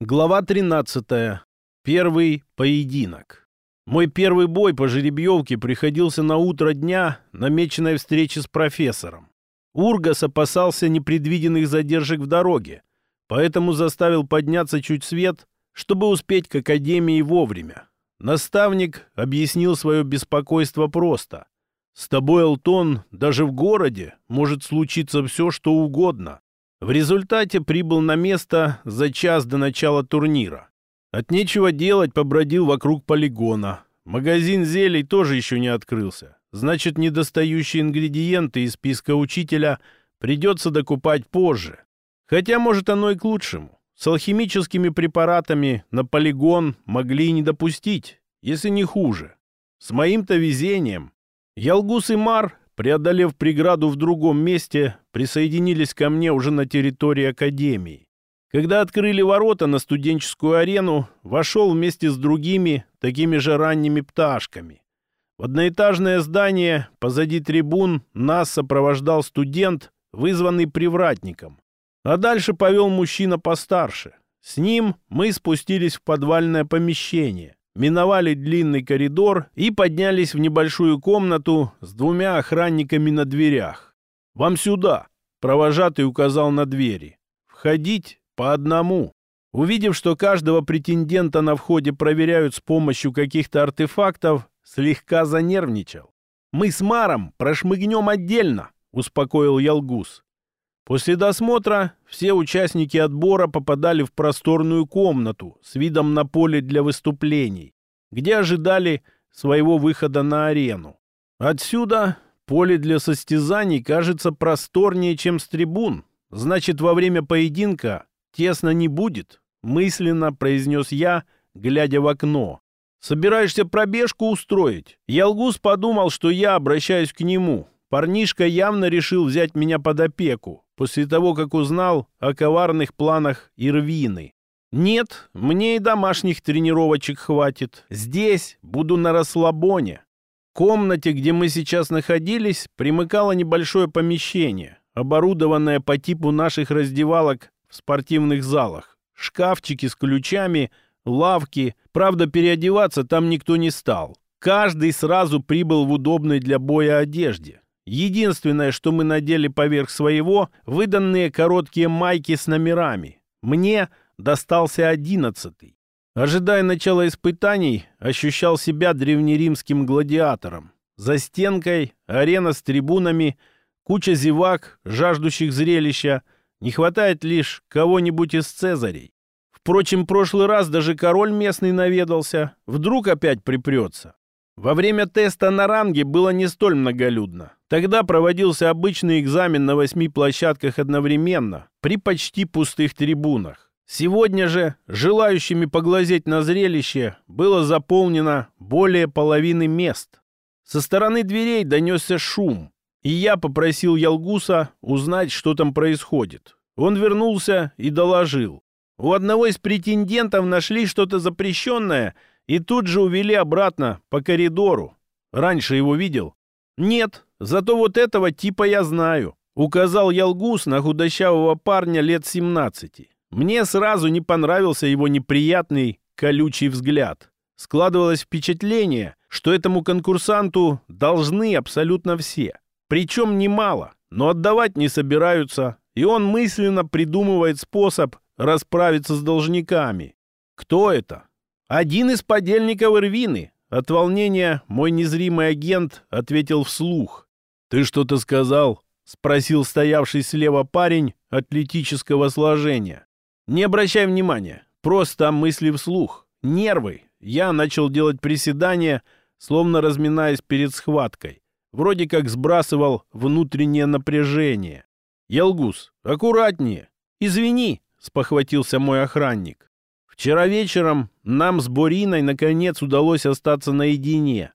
Глава 13. Первый поединок. Мой первый бой по жеребьевке приходился на утро дня, намеченной встречи с профессором. Ургас опасался непредвиденных задержек в дороге, поэтому заставил подняться чуть свет, чтобы успеть к академии вовремя. Наставник объяснил свое беспокойство просто. «С тобой, Алтон, даже в городе может случиться все, что угодно. В результате прибыл на место за час до начала турнира. От нечего делать побродил вокруг полигона. Магазин зелий тоже еще не открылся. Значит, недостающие ингредиенты из списка учителя придется докупать позже. Хотя, может, оно и к лучшему. С алхимическими препаратами на полигон могли и не допустить, если не хуже. С моим-то везением Ялгус и Мар преодолев преграду в другом месте, присоединились ко мне уже на территории Академии. Когда открыли ворота на студенческую арену, вошел вместе с другими, такими же ранними пташками. В одноэтажное здание позади трибун нас сопровождал студент, вызванный привратником. А дальше повел мужчина постарше. С ним мы спустились в подвальное помещение, миновали длинный коридор и поднялись в небольшую комнату с двумя охранниками на дверях. «Вам сюда!» — провожатый указал на двери. «Входить по одному». Увидев, что каждого претендента на входе проверяют с помощью каких-то артефактов, слегка занервничал. «Мы с Маром прошмыгнем отдельно», — успокоил Ялгус. После досмотра все участники отбора попадали в просторную комнату с видом на поле для выступлений, где ожидали своего выхода на арену. Отсюда поле для состязаний кажется просторнее, чем с трибун. Значит, во время поединка тесно не будет, мысленно произнес я, глядя в окно. «Собираешься пробежку устроить?» Ялгус подумал, что я обращаюсь к нему. Парнишка явно решил взять меня под опеку после того, как узнал о коварных планах Ирвины. Нет, мне и домашних тренировочек хватит. Здесь буду на расслабоне. В комнате, где мы сейчас находились, примыкало небольшое помещение, оборудованное по типу наших раздевалок в спортивных залах. Шкафчики с ключами, лавки. Правда, переодеваться там никто не стал. Каждый сразу прибыл в удобной для боя одежде. Единственное, что мы надели поверх своего, выданные короткие майки с номерами. Мне достался одиннадцатый. Ожидая начала испытаний, ощущал себя древнеримским гладиатором. За стенкой, арена с трибунами, куча зевак, жаждущих зрелища. Не хватает лишь кого-нибудь из цезарей. Впрочем, прошлый раз даже король местный наведался. Вдруг опять припрется. Во время теста на ранге было не столь многолюдно. Тогда проводился обычный экзамен на восьми площадках одновременно, при почти пустых трибунах. Сегодня же желающими поглазеть на зрелище было заполнено более половины мест. Со стороны дверей донесся шум, и я попросил Ялгуса узнать, что там происходит. Он вернулся и доложил. У одного из претендентов нашли что-то запрещенное — и тут же увели обратно по коридору. Раньше его видел? Нет, зато вот этого типа я знаю. Указал Ялгус на худощавого парня лет 17. Мне сразу не понравился его неприятный, колючий взгляд. Складывалось впечатление, что этому конкурсанту должны абсолютно все. Причем немало, но отдавать не собираются, и он мысленно придумывает способ расправиться с должниками. Кто это? «Один из подельников Ирвины!» От волнения мой незримый агент ответил вслух. «Ты что-то сказал?» — спросил стоявший слева парень атлетического сложения. «Не обращай внимания, просто мысли вслух. Нервы!» Я начал делать приседания, словно разминаясь перед схваткой. Вроде как сбрасывал внутреннее напряжение. «Елгус, аккуратнее!» «Извини!» — спохватился мой охранник. Вчера вечером нам с Бориной наконец удалось остаться наедине.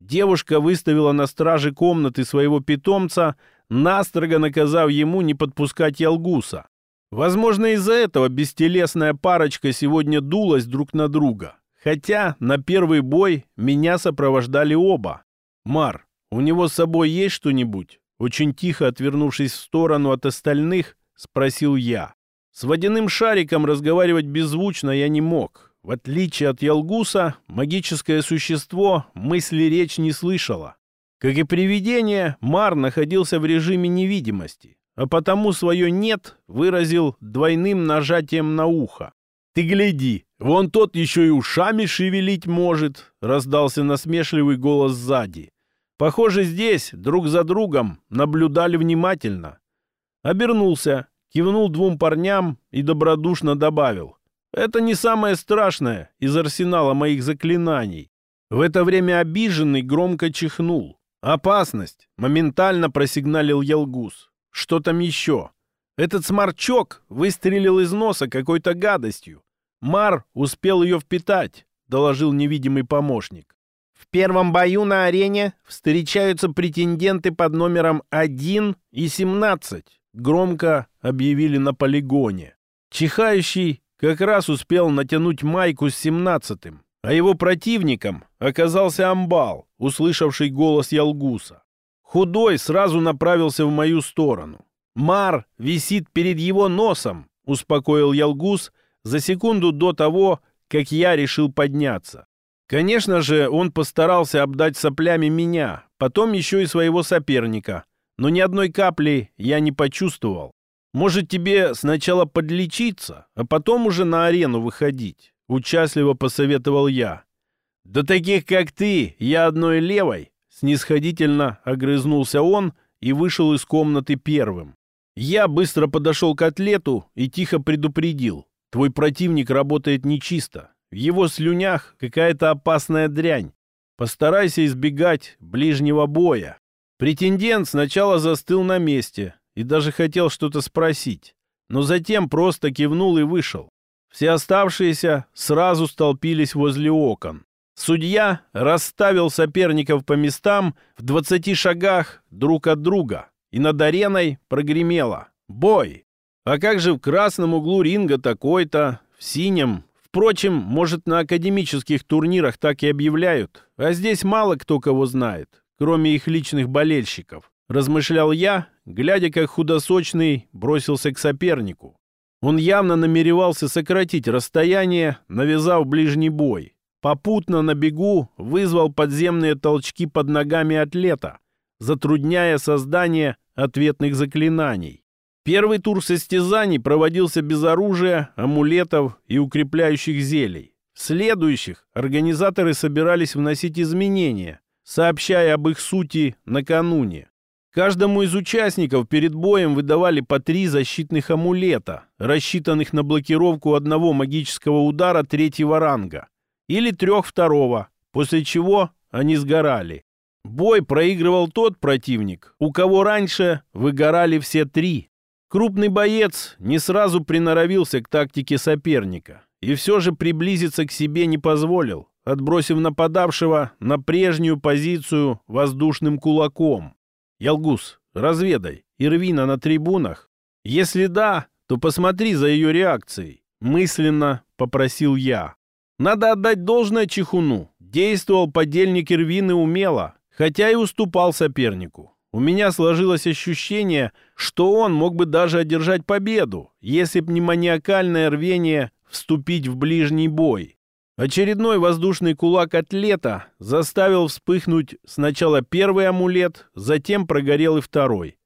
Девушка выставила на страже комнаты своего питомца, настрого наказав ему не подпускать Ялгуса. Возможно, из-за этого бестелесная парочка сегодня дулась друг на друга. Хотя на первый бой меня сопровождали оба. «Мар, у него с собой есть что-нибудь?» Очень тихо отвернувшись в сторону от остальных, спросил я. С водяным шариком разговаривать беззвучно я не мог. В отличие от Ялгуса, магическое существо мысли речь не слышало. Как и привидение, Мар находился в режиме невидимости, а потому свое «нет» выразил двойным нажатием на ухо. «Ты гляди, вон тот еще и ушами шевелить может», — раздался насмешливый голос сзади. Похоже, здесь друг за другом наблюдали внимательно. Обернулся, кивнул двум парням и добродушно добавил. «Это не самое страшное из арсенала моих заклинаний». В это время обиженный громко чихнул. «Опасность!» — моментально просигналил Елгус. «Что там еще?» Этот сморчок выстрелил из носа какой-то гадостью. Мар успел ее впитать, доложил невидимый помощник. В первом бою на арене встречаются претенденты под номером 1 и 17 громко объявили на полигоне. Чихающий как раз успел натянуть майку с семнадцатым, а его противником оказался амбал, услышавший голос Ялгуса. Худой сразу направился в мою сторону. «Мар висит перед его носом», — успокоил Ялгус за секунду до того, как я решил подняться. Конечно же, он постарался обдать соплями меня, потом еще и своего соперника — но ни одной капли я не почувствовал. Может, тебе сначала подлечиться, а потом уже на арену выходить?» — участливо посоветовал я. «Да таких, как ты, я одной левой!» — снисходительно огрызнулся он и вышел из комнаты первым. Я быстро подошел к атлету и тихо предупредил. «Твой противник работает нечисто. В его слюнях какая-то опасная дрянь. Постарайся избегать ближнего боя». Претендент сначала застыл на месте и даже хотел что-то спросить, но затем просто кивнул и вышел. Все оставшиеся сразу столпились возле окон. Судья расставил соперников по местам в двадцати шагах друг от друга, и над ареной прогремело «Бой!». А как же в красном углу ринга такой-то, в синем? Впрочем, может, на академических турнирах так и объявляют, а здесь мало кто кого знает кроме их личных болельщиков, размышлял я, глядя, как худосочный бросился к сопернику. Он явно намеревался сократить расстояние, навязав ближний бой. Попутно на бегу вызвал подземные толчки под ногами атлета, затрудняя создание ответных заклинаний. Первый тур состязаний проводился без оружия, амулетов и укрепляющих зелий. В следующих организаторы собирались вносить изменения, сообщая об их сути накануне. Каждому из участников перед боем выдавали по три защитных амулета, рассчитанных на блокировку одного магического удара третьего ранга или трех второго, после чего они сгорали. Бой проигрывал тот противник, у кого раньше выгорали все три. Крупный боец не сразу приноровился к тактике соперника и все же приблизиться к себе не позволил, отбросив нападавшего на прежнюю позицию воздушным кулаком. «Ялгус, разведай, Ирвина на трибунах? Если да, то посмотри за ее реакцией», — мысленно попросил я. Надо отдать должное Чехуну. Действовал подельник Ирвины умело, хотя и уступал сопернику. У меня сложилось ощущение, что он мог бы даже одержать победу, если б не маниакальное рвение вступить в ближний бой. Очередной воздушный кулак атлета заставил вспыхнуть сначала первый амулет, затем прогорел и второй.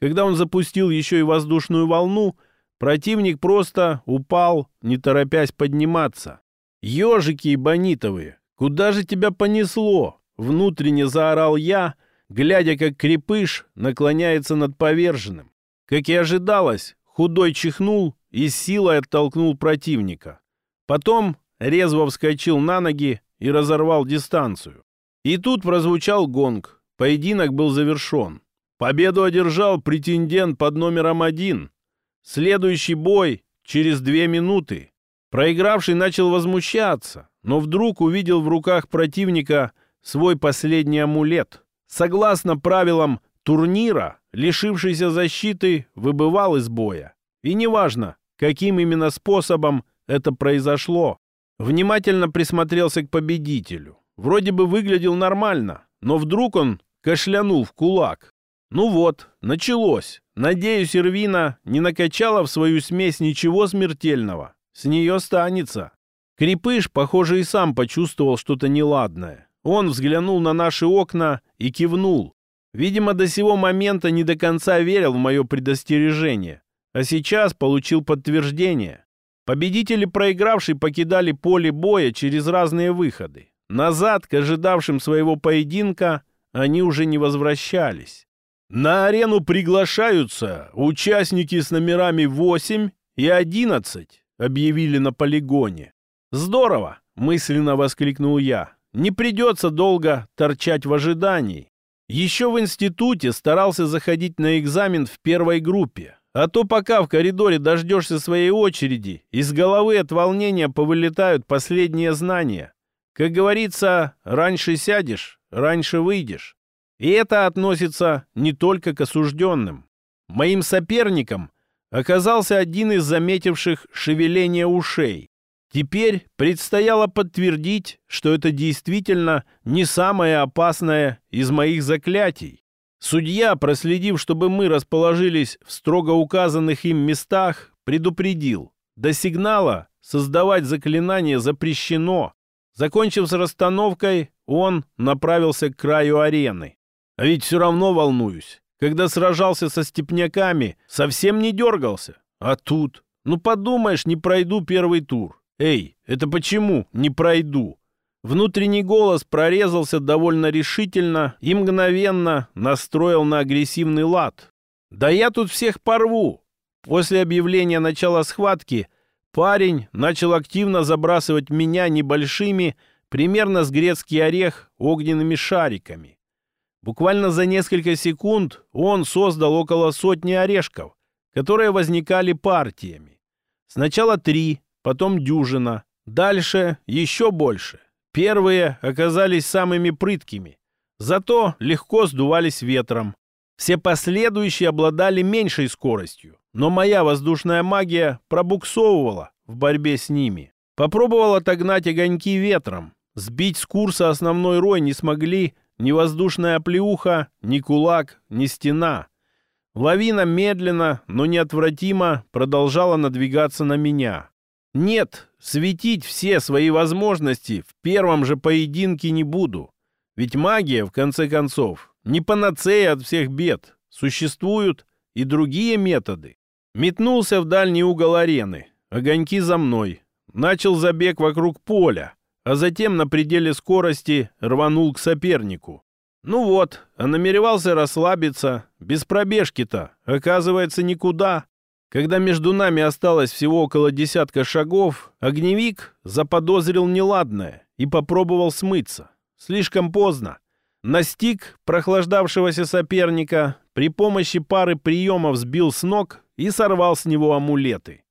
Когда он запустил еще и воздушную волну, противник просто упал, не торопясь подниматься. «Ежики и бонитовые, куда же тебя понесло?» Внутренне заорал я, глядя, как крепыш наклоняется над поверженным. Как и ожидалось, худой чихнул и силой оттолкнул противника. Потом резво вскочил на ноги и разорвал дистанцию. И тут прозвучал гонг. Поединок был завершен. Победу одержал претендент под номером один. Следующий бой через две минуты. Проигравший начал возмущаться, но вдруг увидел в руках противника свой последний амулет. Согласно правилам турнира, лишившийся защиты выбывал из боя. И неважно, каким именно способом это произошло. Внимательно присмотрелся к победителю. Вроде бы выглядел нормально, но вдруг он кашлянул в кулак. Ну вот, началось. Надеюсь, Ирвина не накачала в свою смесь ничего смертельного. С нее станется. Крепыш, похоже, и сам почувствовал что-то неладное. Он взглянул на наши окна и кивнул. Видимо, до сего момента не до конца верил в мое предостережение. А сейчас получил подтверждение. Победители проигравшие покидали поле боя через разные выходы. Назад, к ожидавшим своего поединка, они уже не возвращались. На арену приглашаются участники с номерами 8 и 11, объявили на полигоне. Здорово, мысленно воскликнул я. Не придется долго торчать в ожидании. Еще в институте старался заходить на экзамен в первой группе. А то пока в коридоре дождешься своей очереди, из головы от волнения повылетают последние знания. Как говорится, раньше сядешь, раньше выйдешь. И это относится не только к осужденным. Моим соперником оказался один из заметивших шевеление ушей. Теперь предстояло подтвердить, что это действительно не самое опасное из моих заклятий. Судья, проследив, чтобы мы расположились в строго указанных им местах, предупредил. До сигнала создавать заклинание запрещено. Закончив с расстановкой, он направился к краю арены. А ведь все равно волнуюсь. Когда сражался со степняками, совсем не дергался. А тут, ну подумаешь, не пройду первый тур. «Эй, это почему не пройду?» Внутренний голос прорезался довольно решительно и мгновенно настроил на агрессивный лад. «Да я тут всех порву!» После объявления начала схватки парень начал активно забрасывать меня небольшими, примерно с грецкий орех, огненными шариками. Буквально за несколько секунд он создал около сотни орешков, которые возникали партиями. Сначала три, потом дюжина, дальше еще больше. Первые оказались самыми прыткими, зато легко сдувались ветром. Все последующие обладали меньшей скоростью, но моя воздушная магия пробуксовывала в борьбе с ними. Попробовал отогнать огоньки ветром. Сбить с курса основной рой не смогли ни воздушная плеуха, ни кулак, ни стена. Лавина медленно, но неотвратимо продолжала надвигаться на меня. Нет, светить все свои возможности в первом же поединке не буду. Ведь магия, в конце концов, не панацея от всех бед. Существуют и другие методы. Метнулся в дальний угол арены. Огоньки за мной. Начал забег вокруг поля, а затем на пределе скорости рванул к сопернику. Ну вот, а намеревался расслабиться. Без пробежки-то, оказывается, никуда. Когда между нами осталось всего около десятка шагов, огневик заподозрил неладное и попробовал смыться. Слишком поздно. Настиг прохлаждавшегося соперника, при помощи пары приемов сбил с ног и сорвал с него амулеты.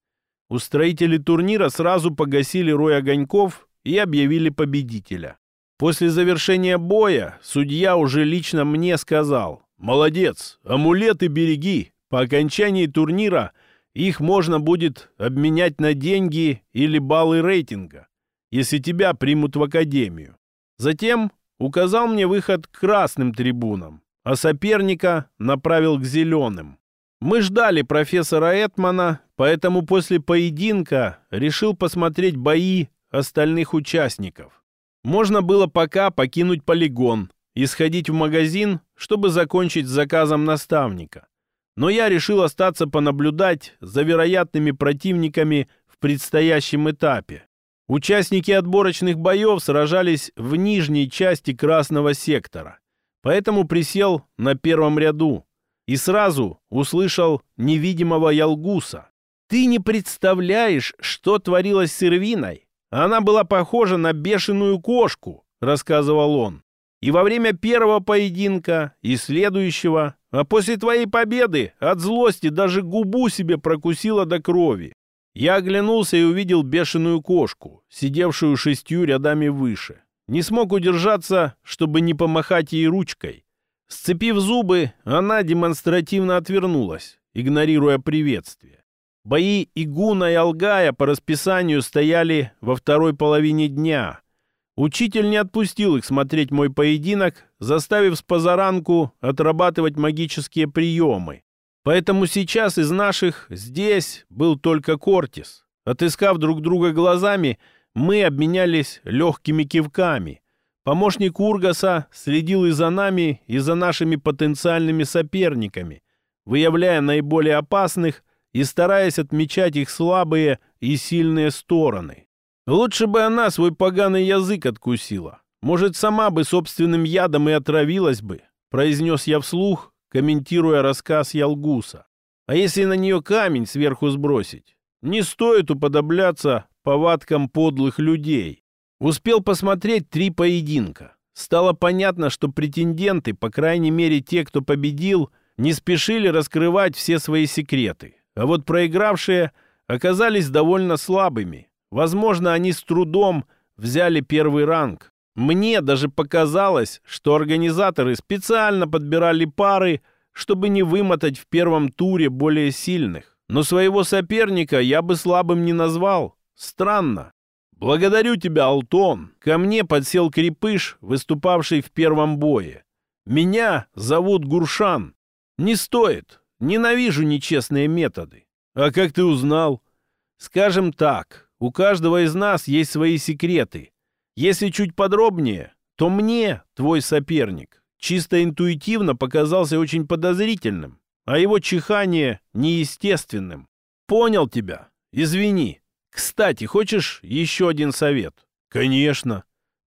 Устроители турнира сразу погасили рой огоньков и объявили победителя. После завершения боя судья уже лично мне сказал «Молодец, амулеты береги, по окончании турнира – их можно будет обменять на деньги или баллы рейтинга, если тебя примут в академию. Затем указал мне выход к красным трибунам, а соперника направил к зеленым. Мы ждали профессора Этмана, поэтому после поединка решил посмотреть бои остальных участников. Можно было пока покинуть полигон и сходить в магазин, чтобы закончить с заказом наставника но я решил остаться понаблюдать за вероятными противниками в предстоящем этапе. Участники отборочных боев сражались в нижней части красного сектора, поэтому присел на первом ряду и сразу услышал невидимого Ялгуса. «Ты не представляешь, что творилось с Ирвиной? Она была похожа на бешеную кошку», — рассказывал он. «И во время первого поединка, и следующего а после твоей победы от злости даже губу себе прокусила до крови. Я оглянулся и увидел бешеную кошку, сидевшую шестью рядами выше. Не смог удержаться, чтобы не помахать ей ручкой. Сцепив зубы, она демонстративно отвернулась, игнорируя приветствие. Бои Игуна и Алгая по расписанию стояли во второй половине дня. Учитель не отпустил их смотреть мой поединок, заставив с позаранку отрабатывать магические приемы. Поэтому сейчас из наших здесь был только Кортис. Отыскав друг друга глазами, мы обменялись легкими кивками. Помощник Ургаса следил и за нами, и за нашими потенциальными соперниками, выявляя наиболее опасных и стараясь отмечать их слабые и сильные стороны. Лучше бы она свой поганый язык откусила. Может, сама бы собственным ядом и отравилась бы, произнес я вслух, комментируя рассказ Ялгуса. А если на нее камень сверху сбросить? Не стоит уподобляться повадкам подлых людей. Успел посмотреть три поединка. Стало понятно, что претенденты, по крайней мере те, кто победил, не спешили раскрывать все свои секреты. А вот проигравшие оказались довольно слабыми. Возможно, они с трудом взяли первый ранг. Мне даже показалось, что организаторы специально подбирали пары, чтобы не вымотать в первом туре более сильных. Но своего соперника я бы слабым не назвал. Странно. «Благодарю тебя, Алтон!» Ко мне подсел крепыш, выступавший в первом бое. «Меня зовут Гуршан. Не стоит. Ненавижу нечестные методы. А как ты узнал?» «Скажем так, у каждого из нас есть свои секреты. Если чуть подробнее, то мне твой соперник чисто интуитивно показался очень подозрительным, а его чихание неестественным. Понял тебя. Извини. Кстати, хочешь еще один совет? Конечно.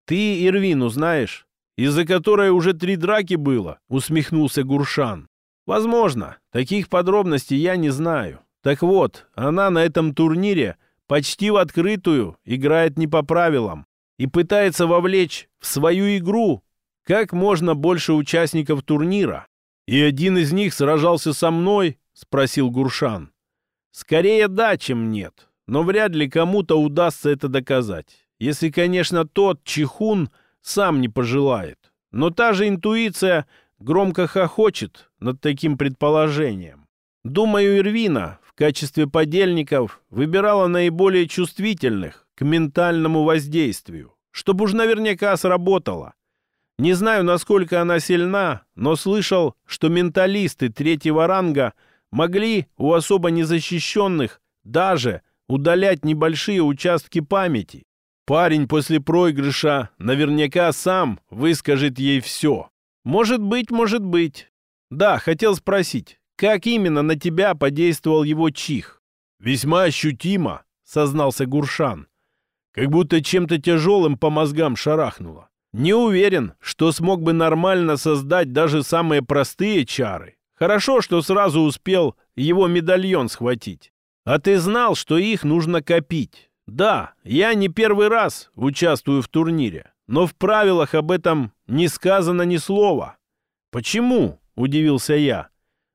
Ты Ирвину знаешь, из-за которой уже три драки было, усмехнулся Гуршан. Возможно, таких подробностей я не знаю. Так вот, она на этом турнире почти в открытую играет не по правилам и пытается вовлечь в свою игру как можно больше участников турнира. «И один из них сражался со мной?» — спросил Гуршан. «Скорее да, чем нет. Но вряд ли кому-то удастся это доказать. Если, конечно, тот Чихун сам не пожелает. Но та же интуиция громко хохочет над таким предположением. Думаю, Ирвина качестве подельников выбирала наиболее чувствительных к ментальному воздействию, чтобы уж наверняка сработало. Не знаю, насколько она сильна, но слышал, что менталисты третьего ранга могли у особо незащищенных даже удалять небольшие участки памяти. Парень после проигрыша наверняка сам выскажет ей все. Может быть, может быть. Да, хотел спросить, как именно на тебя подействовал его чих? Весьма ощутимо, сознался Гуршан. Как будто чем-то тяжелым по мозгам шарахнуло. Не уверен, что смог бы нормально создать даже самые простые чары. Хорошо, что сразу успел его медальон схватить. А ты знал, что их нужно копить? Да, я не первый раз участвую в турнире, но в правилах об этом не сказано ни слова. Почему? Удивился я.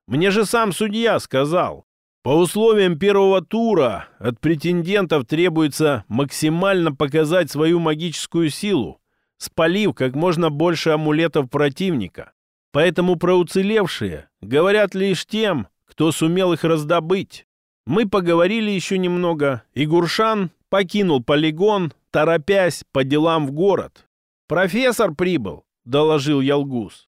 Мне же сам судья сказал. По условиям первого тура от претендентов требуется максимально показать свою магическую силу, спалив как можно больше амулетов противника. Поэтому про уцелевшие говорят лишь тем, кто сумел их раздобыть. Мы поговорили еще немного, и Гуршан покинул полигон, торопясь по делам в город. «Профессор прибыл», — доложил Ялгус.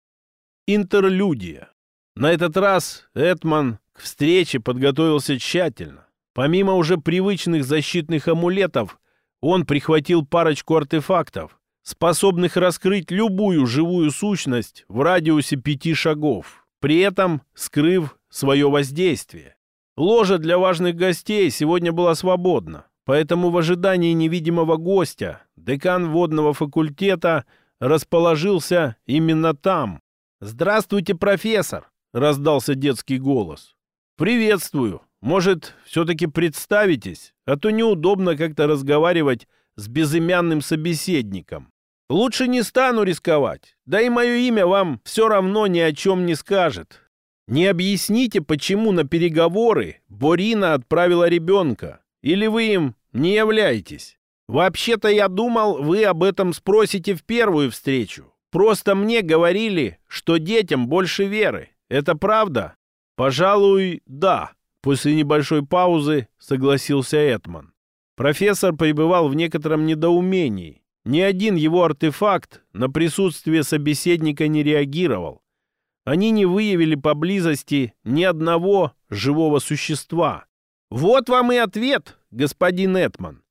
Интерлюдия. На этот раз Этман к встрече подготовился тщательно. Помимо уже привычных защитных амулетов, он прихватил парочку артефактов, способных раскрыть любую живую сущность в радиусе пяти шагов, при этом скрыв свое воздействие. Ложа для важных гостей сегодня была свободна, поэтому в ожидании невидимого гостя декан водного факультета расположился именно там. «Здравствуйте, профессор!» — раздался детский голос. «Приветствую! Может, все-таки представитесь, а то неудобно как-то разговаривать с безымянным собеседником. Лучше не стану рисковать, да и мое имя вам все равно ни о чем не скажет. Не объясните, почему на переговоры Борина отправила ребенка, или вы им не являетесь. Вообще-то я думал, вы об этом спросите в первую встречу. Просто мне говорили, что детям больше веры. Это правда? Пожалуй, да. После небольшой паузы согласился Этман. Профессор пребывал в некотором недоумении. ни один его артефакт на присутствие собеседника не реагировал. Они не выявили поблизости ни одного живого существа. Вот вам и ответ, господин Этман.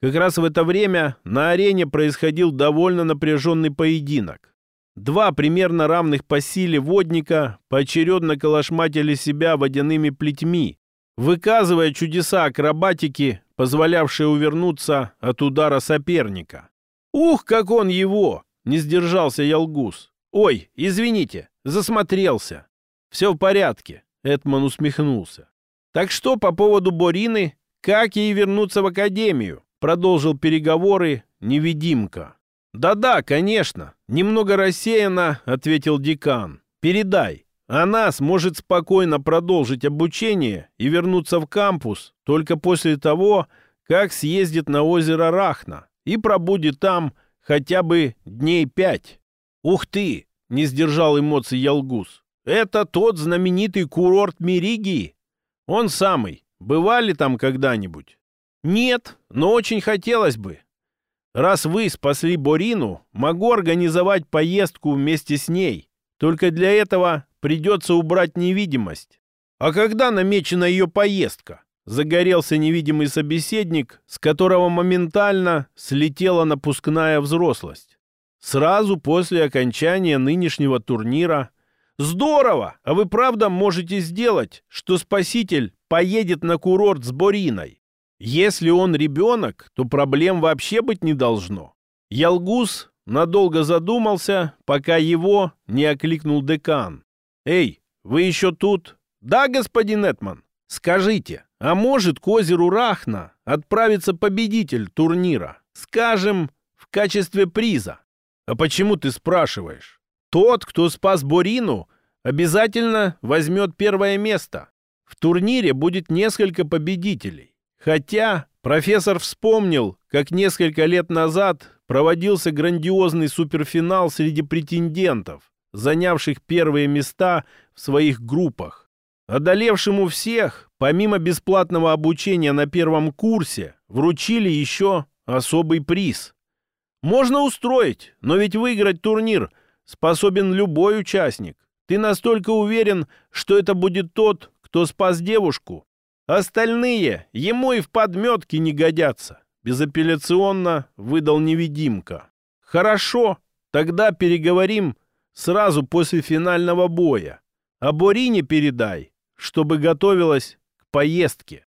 Как раз в это время на арене происходил довольно напряженный поединок. Два примерно равных по силе водника поочередно калашматили себя водяными плетьми, выказывая чудеса акробатики, позволявшие увернуться от удара соперника. «Ух, как он его!» — не сдержался Ялгус. «Ой, извините, засмотрелся». «Все в порядке», — Этман усмехнулся. «Так что по поводу Борины? Как ей вернуться в академию?» Продолжил переговоры невидимка. «Да-да, конечно. Немного рассеянно», — ответил декан. «Передай. Она сможет спокойно продолжить обучение и вернуться в кампус только после того, как съездит на озеро Рахна и пробудет там хотя бы дней пять. «Ух ты!» — не сдержал эмоций Ялгус. «Это тот знаменитый курорт Меригии? Он самый. Бывали там когда-нибудь?» «Нет, но очень хотелось бы. Раз вы спасли Борину, могу организовать поездку вместе с ней. Только для этого придется убрать невидимость. А когда намечена ее поездка? Загорелся невидимый собеседник, с которого моментально слетела напускная взрослость. Сразу после окончания нынешнего турнира. Здорово! А вы правда можете сделать, что спаситель поедет на курорт с Бориной? Если он ребенок, то проблем вообще быть не должно. Ялгус надолго задумался, пока его не окликнул декан. «Эй, вы еще тут?» «Да, господин Этман. Скажите, а может к озеру Рахна отправиться победитель турнира? Скажем, в качестве приза. А почему ты спрашиваешь? Тот, кто спас Борину, обязательно возьмет первое место. В турнире будет несколько победителей. Хотя профессор вспомнил, как несколько лет назад проводился грандиозный суперфинал среди претендентов, занявших первые места в своих группах. Одолевшему всех, помимо бесплатного обучения на первом курсе, вручили еще особый приз. Можно устроить, но ведь выиграть турнир способен любой участник. Ты настолько уверен, что это будет тот, кто спас девушку? Остальные ему и в подметке не годятся. Безапелляционно выдал невидимка. Хорошо, тогда переговорим сразу после финального боя. А Борине передай, чтобы готовилась к поездке.